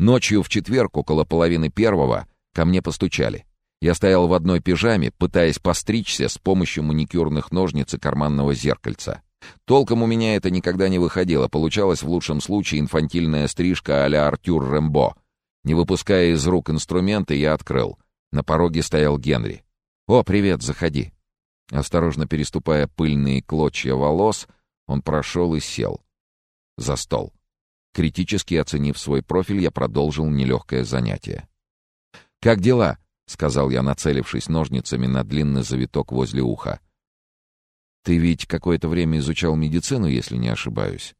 Ночью в четверг, около половины первого, ко мне постучали. Я стоял в одной пижаме, пытаясь постричься с помощью маникюрных ножниц и карманного зеркальца. Толком у меня это никогда не выходило, получалась в лучшем случае инфантильная стрижка а-ля Артюр Рэмбо. Не выпуская из рук инструменты, я открыл. На пороге стоял Генри. «О, привет, заходи». Осторожно переступая пыльные клочья волос, он прошел и сел. За стол. Критически оценив свой профиль, я продолжил нелегкое занятие. «Как дела?» — сказал я, нацелившись ножницами на длинный завиток возле уха. «Ты ведь какое-то время изучал медицину, если не ошибаюсь?»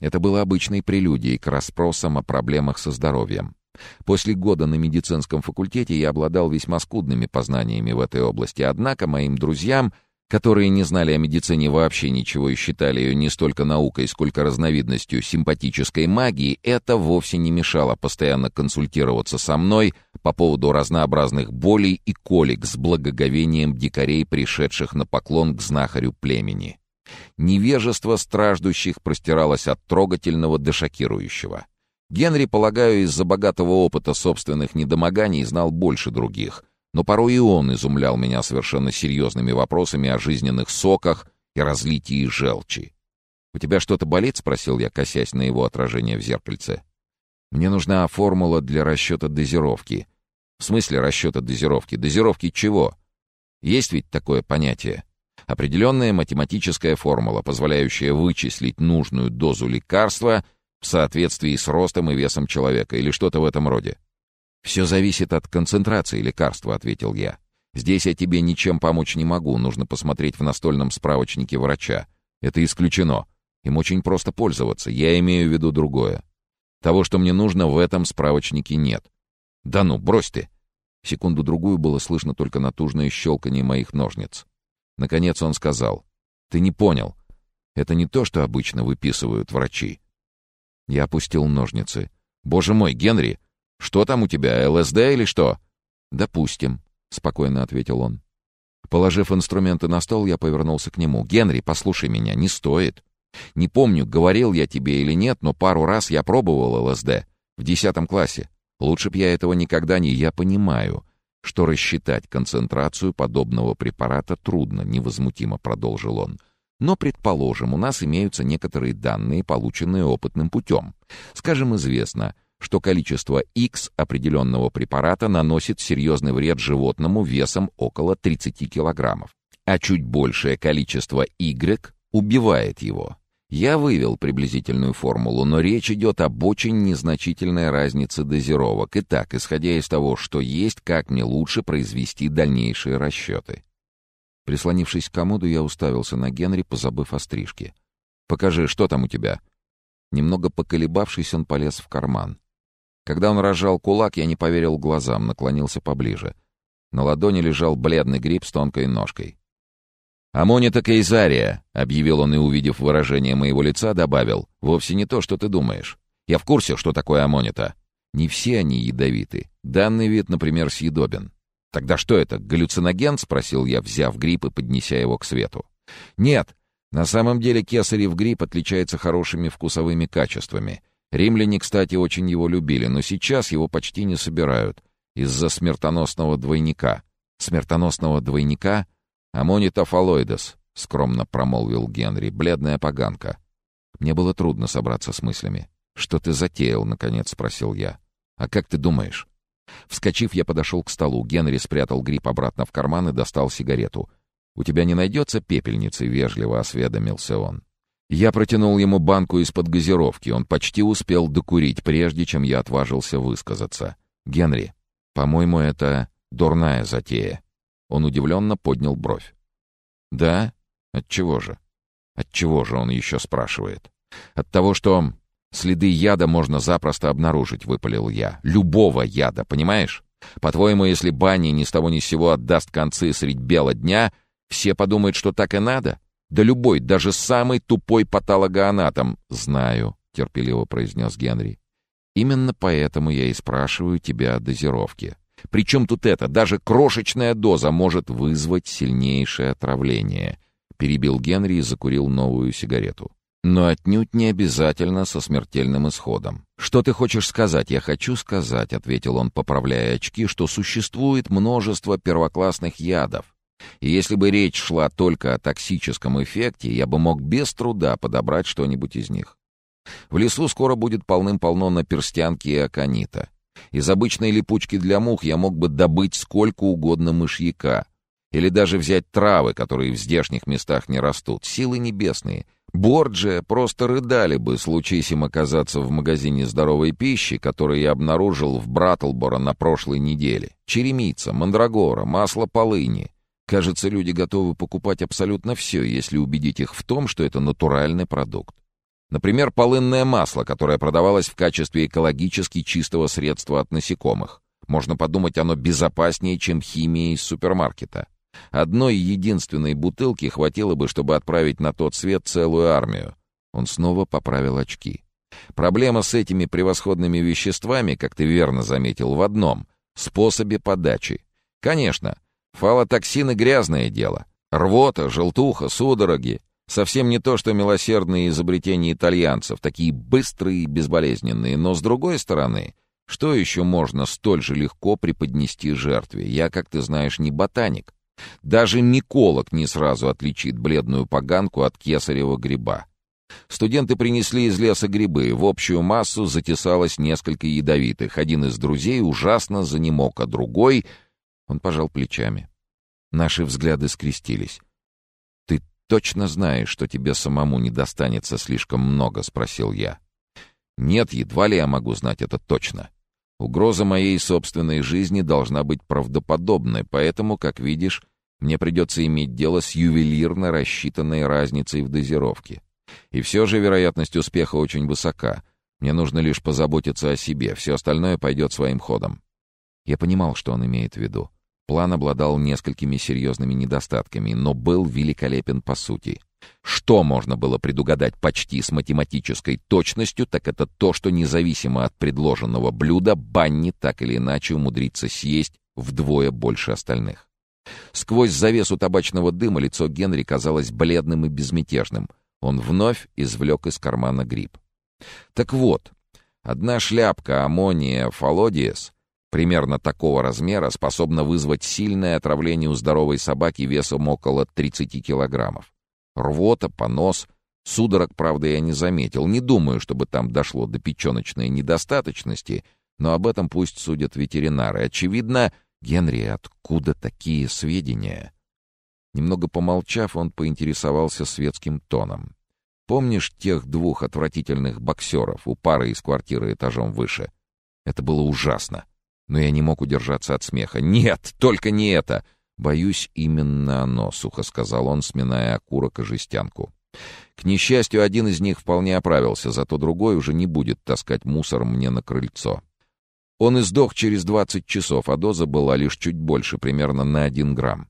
Это было обычной прелюдией к расспросам о проблемах со здоровьем. После года на медицинском факультете я обладал весьма скудными познаниями в этой области, однако моим друзьям — которые не знали о медицине вообще ничего и считали ее не столько наукой, сколько разновидностью симпатической магии, это вовсе не мешало постоянно консультироваться со мной по поводу разнообразных болей и колик с благоговением дикарей, пришедших на поклон к знахарю племени. Невежество страждущих простиралось от трогательного до шокирующего. Генри, полагаю, из-за богатого опыта собственных недомоганий знал больше других — но порой и он изумлял меня совершенно серьезными вопросами о жизненных соках и разлитии желчи. «У тебя что-то болит?» — спросил я, косясь на его отражение в зеркальце. «Мне нужна формула для расчета дозировки». «В смысле расчета дозировки? Дозировки чего?» «Есть ведь такое понятие?» Определенная математическая формула, позволяющая вычислить нужную дозу лекарства в соответствии с ростом и весом человека или что-то в этом роде. «Все зависит от концентрации лекарства», — ответил я. «Здесь я тебе ничем помочь не могу, нужно посмотреть в настольном справочнике врача. Это исключено. Им очень просто пользоваться, я имею в виду другое. Того, что мне нужно, в этом справочнике нет». «Да ну, брось ты!» Секунду-другую было слышно только натужное щелканье моих ножниц. Наконец он сказал. «Ты не понял. Это не то, что обычно выписывают врачи». Я опустил ножницы. «Боже мой, Генри, «Что там у тебя, ЛСД или что?» «Допустим», — спокойно ответил он. Положив инструменты на стол, я повернулся к нему. «Генри, послушай меня, не стоит. Не помню, говорил я тебе или нет, но пару раз я пробовал ЛСД. В десятом классе. Лучше б я этого никогда не... Я понимаю, что рассчитать концентрацию подобного препарата трудно, невозмутимо продолжил он. Но, предположим, у нас имеются некоторые данные, полученные опытным путем. Скажем, известно — что количество X определенного препарата наносит серьезный вред животному весом около 30 килограммов, а чуть большее количество Y убивает его. Я вывел приблизительную формулу, но речь идет об очень незначительной разнице дозировок. Итак, исходя из того, что есть, как мне лучше произвести дальнейшие расчеты. Прислонившись к комоду, я уставился на Генри, позабыв о стрижке. «Покажи, что там у тебя?» Немного поколебавшись, он полез в карман. Когда он разжал кулак, я не поверил глазам, наклонился поближе. На ладони лежал бледный гриб с тонкой ножкой. «Амонита Кейзария», — объявил он и, увидев выражение моего лица, добавил, «вовсе не то, что ты думаешь. Я в курсе, что такое аммонита. Не все они ядовиты. Данный вид, например, съедобен». «Тогда что это, галлюциноген?» — спросил я, взяв гриб и поднеся его к свету. «Нет, на самом деле кесарев гриб отличается хорошими вкусовыми качествами — Римляне, кстати, очень его любили, но сейчас его почти не собирают из-за смертоносного двойника. Смертоносного двойника? Аммонитов алоидес, скромно промолвил Генри, бледная поганка. Мне было трудно собраться с мыслями. «Что ты затеял?» — наконец спросил я. «А как ты думаешь?» Вскочив, я подошел к столу. Генри спрятал гриб обратно в карман и достал сигарету. «У тебя не найдется пепельницы?» — вежливо осведомился он. Я протянул ему банку из-под газировки. Он почти успел докурить, прежде чем я отважился высказаться. «Генри, по-моему, это дурная затея». Он удивленно поднял бровь. «Да? Отчего же?» «Отчего же?» — он еще спрашивает. «От того, что следы яда можно запросто обнаружить», — выпалил я. «Любого яда, понимаешь? По-твоему, если Банни ни с того ни с сего отдаст концы средь бела дня, все подумают, что так и надо?» Да любой, даже самый тупой патологоанатом. Знаю, терпеливо произнес Генри. Именно поэтому я и спрашиваю тебя о дозировке. Причем тут это? Даже крошечная доза может вызвать сильнейшее отравление. Перебил Генри и закурил новую сигарету. но отнюдь не обязательно со смертельным исходом. «Что ты хочешь сказать?» «Я хочу сказать», — ответил он, поправляя очки, «что существует множество первоклассных ядов. И если бы речь шла только о токсическом эффекте, я бы мог без труда подобрать что-нибудь из них. В лесу скоро будет полным-полно наперстянки и аконита. Из обычной липучки для мух я мог бы добыть сколько угодно мышьяка. Или даже взять травы, которые в здешних местах не растут. Силы небесные. Борджия просто рыдали бы, случись им оказаться в магазине здоровой пищи, который я обнаружил в Братлборо на прошлой неделе. Черемица, мандрагора, масло полыни. Кажется, люди готовы покупать абсолютно все, если убедить их в том, что это натуральный продукт. Например, полынное масло, которое продавалось в качестве экологически чистого средства от насекомых. Можно подумать, оно безопаснее, чем химия из супермаркета. Одной единственной бутылки хватило бы, чтобы отправить на тот свет целую армию. Он снова поправил очки. Проблема с этими превосходными веществами, как ты верно заметил, в одном — способе подачи. Конечно, фалотоксины — грязное дело. Рвота, желтуха, судороги Совсем не то, что милосердные изобретения итальянцев, такие быстрые и безболезненные, но, с другой стороны, что еще можно столь же легко преподнести жертве? Я, как ты знаешь, не ботаник. Даже миколог не сразу отличит бледную поганку от кесарева гриба. Студенты принесли из леса грибы, в общую массу затесалось несколько ядовитых. Один из друзей ужасно занемог, а другой... Он пожал плечами. Наши взгляды скрестились точно знаешь, что тебе самому не достанется слишком много?» — спросил я. «Нет, едва ли я могу знать это точно. Угроза моей собственной жизни должна быть правдоподобной, поэтому, как видишь, мне придется иметь дело с ювелирно рассчитанной разницей в дозировке. И все же вероятность успеха очень высока. Мне нужно лишь позаботиться о себе, все остальное пойдет своим ходом». Я понимал, что он имеет в виду. План обладал несколькими серьезными недостатками, но был великолепен по сути. Что можно было предугадать почти с математической точностью, так это то, что независимо от предложенного блюда, Банни так или иначе умудрится съесть вдвое больше остальных. Сквозь завесу табачного дыма лицо Генри казалось бледным и безмятежным. Он вновь извлек из кармана гриб. Так вот, одна шляпка аммония фалодиес примерно такого размера способна вызвать сильное отравление у здоровой собаки весом около 30 килограммов. Рвота, понос, судорог, правда, я не заметил. Не думаю, чтобы там дошло до печеночной недостаточности, но об этом пусть судят ветеринары. Очевидно, Генри, откуда такие сведения? Немного помолчав, он поинтересовался светским тоном. «Помнишь тех двух отвратительных боксеров у пары из квартиры этажом выше? Это было ужасно. Но я не мог удержаться от смеха. «Нет, только не это!» «Боюсь, именно оно», — сухо сказал он, сминая окурок и жестянку. К несчастью, один из них вполне оправился, зато другой уже не будет таскать мусор мне на крыльцо. Он издох через 20 часов, а доза была лишь чуть больше, примерно на 1 грамм.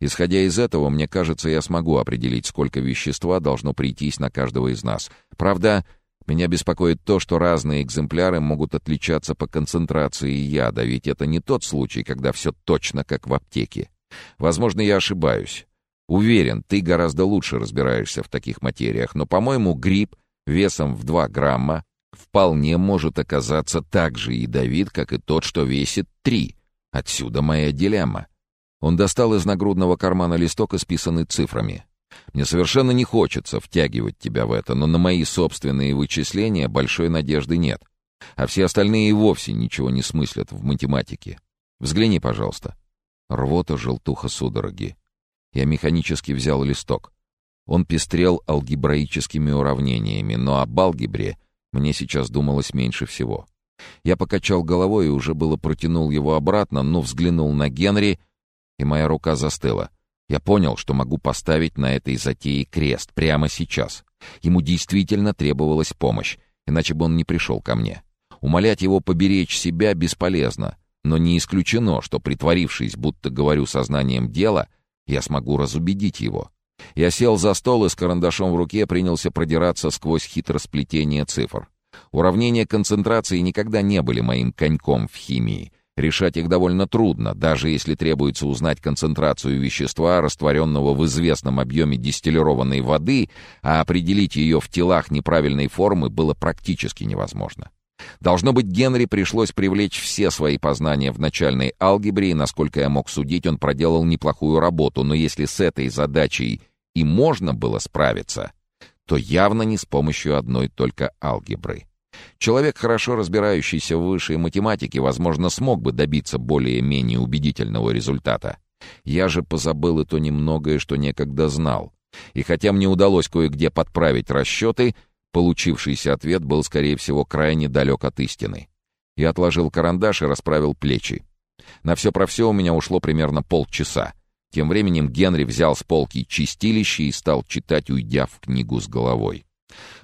Исходя из этого, мне кажется, я смогу определить, сколько вещества должно прийтись на каждого из нас. Правда, меня беспокоит то, что разные экземпляры могут отличаться по концентрации яда, ведь это не тот случай, когда все точно как в аптеке. Возможно, я ошибаюсь. Уверен, ты гораздо лучше разбираешься в таких материях, но, по-моему, гриб весом в 2 грамма вполне может оказаться так же ядовит, как и тот, что весит 3. Отсюда моя дилемма. Он достал из нагрудного кармана листок, исписанный цифрами. Мне совершенно не хочется втягивать тебя в это, но на мои собственные вычисления большой надежды нет. А все остальные и вовсе ничего не смыслят в математике. Взгляни, пожалуйста. Рвота, желтуха, судороги. Я механически взял листок. Он пестрел алгебраическими уравнениями, но об алгебре мне сейчас думалось меньше всего. Я покачал головой и уже было протянул его обратно, но взглянул на Генри, и моя рука застыла — я понял, что могу поставить на этой затее крест прямо сейчас. Ему действительно требовалась помощь, иначе бы он не пришел ко мне. Умолять его поберечь себя бесполезно, но не исключено, что, притворившись, будто говорю сознанием дела, я смогу разубедить его. Я сел за стол и с карандашом в руке принялся продираться сквозь хитросплетение цифр. Уравнения концентрации никогда не были моим коньком в химии. Решать их довольно трудно, даже если требуется узнать концентрацию вещества, растворенного в известном объеме дистиллированной воды, а определить ее в телах неправильной формы было практически невозможно. Должно быть, Генри пришлось привлечь все свои познания в начальной алгебре, и, насколько я мог судить, он проделал неплохую работу, но если с этой задачей и можно было справиться, то явно не с помощью одной только алгебры. Человек, хорошо разбирающийся в высшей математике, возможно, смог бы добиться более-менее убедительного результата. Я же позабыл и то немногое, что некогда знал. И хотя мне удалось кое-где подправить расчеты, получившийся ответ был, скорее всего, крайне далек от истины. Я отложил карандаш и расправил плечи. На все про все у меня ушло примерно полчаса. Тем временем Генри взял с полки чистилище и стал читать, уйдя в книгу с головой.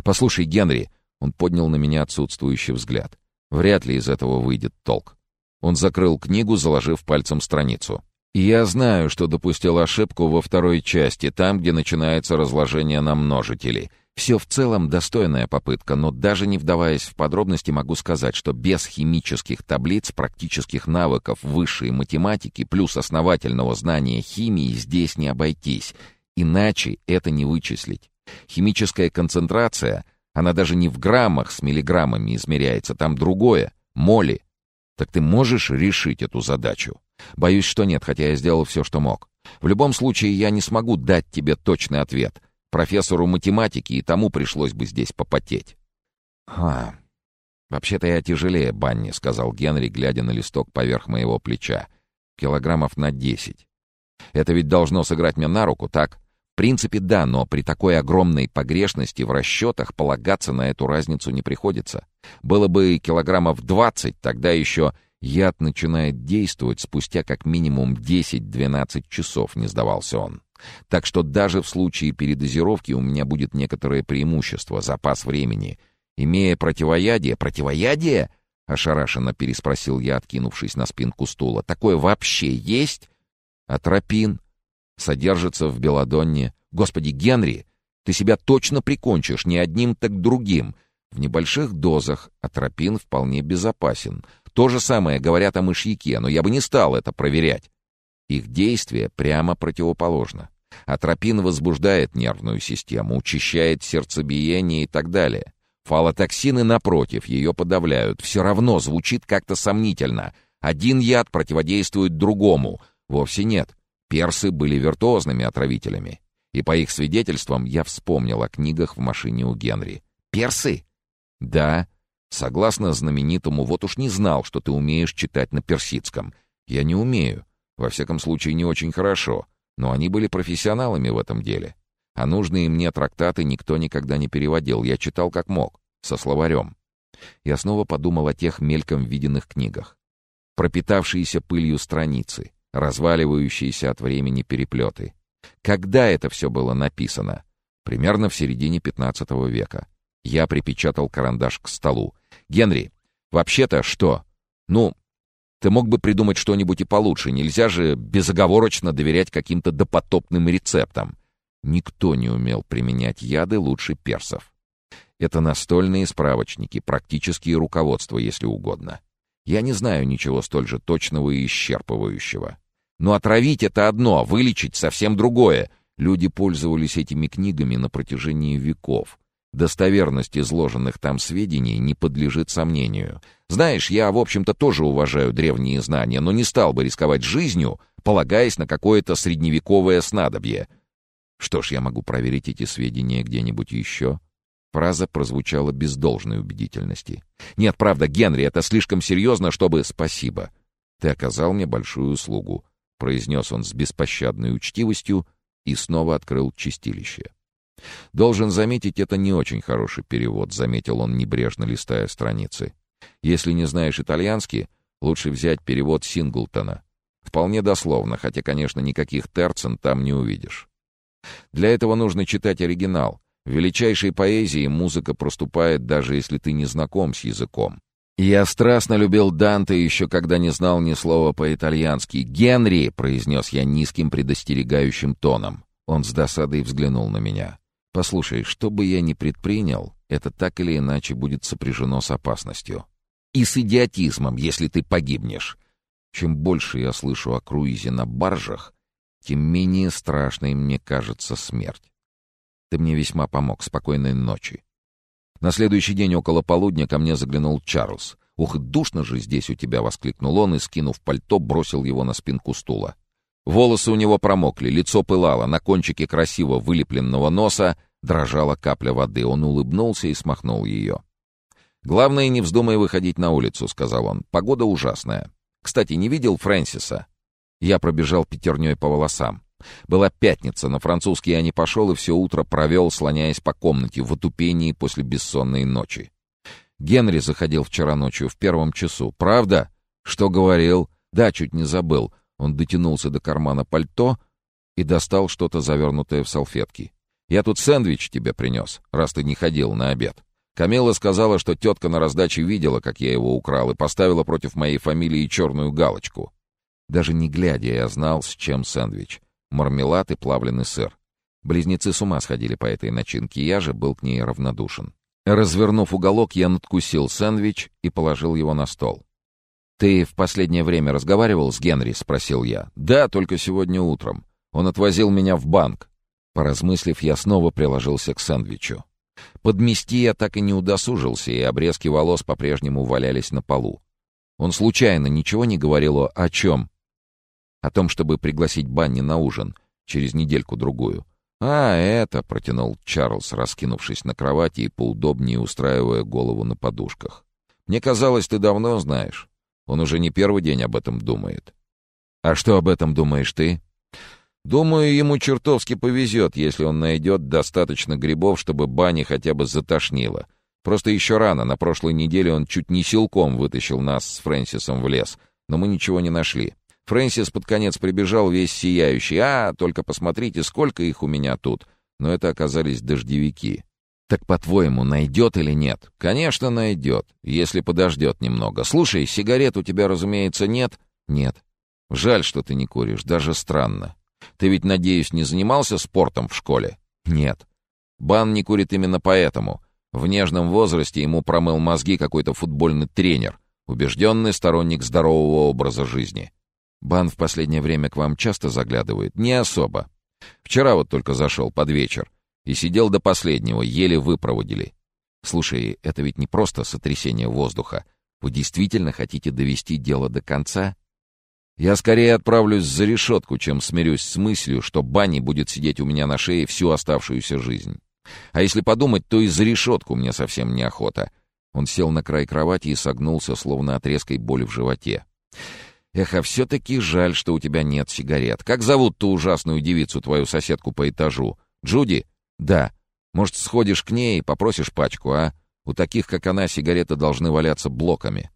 «Послушай, Генри, он поднял на меня отсутствующий взгляд. Вряд ли из этого выйдет толк. Он закрыл книгу, заложив пальцем страницу. Я знаю, что допустил ошибку во второй части, там, где начинается разложение на множители. Все в целом достойная попытка, но даже не вдаваясь в подробности, могу сказать, что без химических таблиц, практических навыков высшей математики плюс основательного знания химии здесь не обойтись. Иначе это не вычислить. Химическая концентрация она даже не в граммах с миллиграммами измеряется, там другое — моли. Так ты можешь решить эту задачу? Боюсь, что нет, хотя я сделал все, что мог. В любом случае, я не смогу дать тебе точный ответ. Профессору математики и тому пришлось бы здесь попотеть. «А, вообще-то я тяжелее, Банни», — сказал Генри, глядя на листок поверх моего плеча. «Килограммов на десять. Это ведь должно сыграть мне на руку, так? В принципе, да, но при такой огромной погрешности в расчетах полагаться на эту разницу не приходится. Было бы килограммов 20, тогда еще яд начинает действовать спустя как минимум 10-12 часов, не сдавался он. Так что даже в случае передозировки у меня будет некоторое преимущество, запас времени. Имея противоядие... Противоядие? Ошарашенно переспросил я, откинувшись на спинку стула. Такое вообще есть? Атропин? Содержится в Беладонне. Господи, Генри, ты себя точно прикончишь не одним, так другим. В небольших дозах атропин вполне безопасен. То же самое говорят о мышьяке, но я бы не стал это проверять. Их действие прямо противоположно. Атропин возбуждает нервную систему, учащает сердцебиение и так далее. Фалотоксины, напротив, ее подавляют. Все равно звучит как-то сомнительно. Один яд противодействует другому. Вовсе нет. Персы были виртуозными отравителями. И по их свидетельствам я вспомнил о книгах в машине у Генри. «Персы?» «Да. Согласно знаменитому, вот уж не знал, что ты умеешь читать на персидском. Я не умею. Во всяком случае, не очень хорошо. Но они были профессионалами в этом деле. А нужные мне трактаты никто никогда не переводил. Я читал как мог, со словарем. Я снова подумал о тех мельком виденных книгах. Пропитавшиеся пылью страницы, разваливающиеся от времени переплеты. Когда это все было написано? Примерно в середине 15 века. Я припечатал карандаш к столу. «Генри, вообще-то что? Ну, ты мог бы придумать что-нибудь и получше. Нельзя же безоговорочно доверять каким-то допотопным рецептам. Никто не умел применять яды лучше персов. Это настольные справочники, практические руководства, если угодно. Я не знаю ничего столь же точного и исчерпывающего. Но отравить — это одно, а вылечить — совсем другое. Люди пользовались этими книгами на протяжении веков. Достоверность изложенных там сведений не подлежит сомнению. Знаешь, я, в общем-то, тоже уважаю древние знания, но не стал бы рисковать жизнью, полагаясь на какое-то средневековое снадобье. Что ж, я могу проверить эти сведения где-нибудь еще? Фраза прозвучала без должной убедительности. «Нет, правда, Генри, это слишком серьезно, чтобы...» «Спасибо. Ты оказал мне большую услугу произнес он с беспощадной учтивостью и снова открыл чистилище. «Должен заметить, это не очень хороший перевод», — заметил он, небрежно листая страницы. «Если не знаешь итальянский, лучше взять перевод Синглтона. Вполне дословно, хотя, конечно, никаких терцен там не увидишь. Для этого нужно читать оригинал. В величайшей поэзии музыка проступает, даже если ты не знаком с языком. «Я страстно любил Данте еще когда не знал ни слова по-итальянски. Генри!» — произнес я низким предостерегающим тоном. Он с досадой взглянул на меня. «Послушай, что бы я ни предпринял, это так или иначе будет сопряжено с опасностью. И с идиотизмом, если ты погибнешь. Чем больше я слышу о круизе на баржах, тем менее страшной мне кажется смерть. Ты мне весьма помог. Спокойной ночи. На следующий день около полудня ко мне заглянул Чарльз. «Ух, душно же здесь у тебя!» — воскликнул он и, скинув пальто, бросил его на спинку стула. Волосы у него промокли, лицо пылало, на кончике красиво вылепленного носа дрожала капля воды. Он улыбнулся и смахнул ее. «Главное, не вздумай выходить на улицу», — сказал он. «Погода ужасная. Кстати, не видел Фрэнсиса?» Я пробежал пятерней по волосам. Была пятница, на французский я не пошел и все утро провел, слоняясь по комнате в отупении после бессонной ночи. Генри заходил вчера ночью в первом часу. «Правда? Что говорил?» «Да, чуть не забыл». Он дотянулся до кармана пальто и достал что-то завернутое в салфетки. «Я тут сэндвич тебе принес, раз ты не ходил на обед». Камила сказала, что тетка на раздаче видела, как я его украл, и поставила против моей фамилии черную галочку. Даже не глядя, я знал, с чем сэндвич мармелад и плавленый сыр. Близнецы с ума сходили по этой начинке, я же был к ней равнодушен. Развернув уголок, я надкусил сэндвич и положил его на стол. «Ты в последнее время разговаривал с Генри?» — спросил я. «Да, только сегодня утром. Он отвозил меня в банк». Поразмыслив, я снова приложился к сэндвичу. Подмести я так и не удосужился, и обрезки волос по-прежнему валялись на полу. Он случайно ничего не говорил о чем? О том, чтобы пригласить Банни на ужин через недельку-другую. «А, это!» — протянул Чарльз, раскинувшись на кровати и поудобнее устраивая голову на подушках. «Мне казалось, ты давно знаешь. Он уже не первый день об этом думает». «А что об этом думаешь ты?» «Думаю, ему чертовски повезет, если он найдет достаточно грибов, чтобы Банни хотя бы затошнило. Просто еще рано, на прошлой неделе он чуть не силком вытащил нас с Фрэнсисом в лес, но мы ничего не нашли. Фрэнсис под конец прибежал весь сияющий. «А, только посмотрите, сколько их у меня тут!» Но это оказались дождевики. «Так, по-твоему, найдет или нет?» «Конечно, найдет, если подождет немного. Слушай, сигарет у тебя, разумеется, нет?» «Нет». «Жаль, что ты не куришь, даже странно. Ты ведь, надеюсь, не занимался спортом в школе?» «Нет». Бан не курит именно поэтому. В нежном возрасте ему промыл мозги какой-то футбольный тренер, убежденный сторонник здорового образа жизни. Бан в последнее время к вам часто заглядывает? Не особо. Вчера вот только зашел под вечер. И сидел до последнего, еле выпроводили. Слушай, это ведь не просто сотрясение воздуха. Вы действительно хотите довести дело до конца? Я скорее отправлюсь за решетку, чем смирюсь с мыслью, что Банни будет сидеть у меня на шее всю оставшуюся жизнь. А если подумать, то и за решетку мне совсем неохота. Он сел на край кровати и согнулся, словно от резкой боли в животе. Эх, а все-таки жаль, что у тебя нет сигарет. Как зовут ту ужасную девицу, твою соседку по этажу? Джуди? Да. Может, сходишь к ней и попросишь пачку, а? У таких, как она, сигареты должны валяться блоками.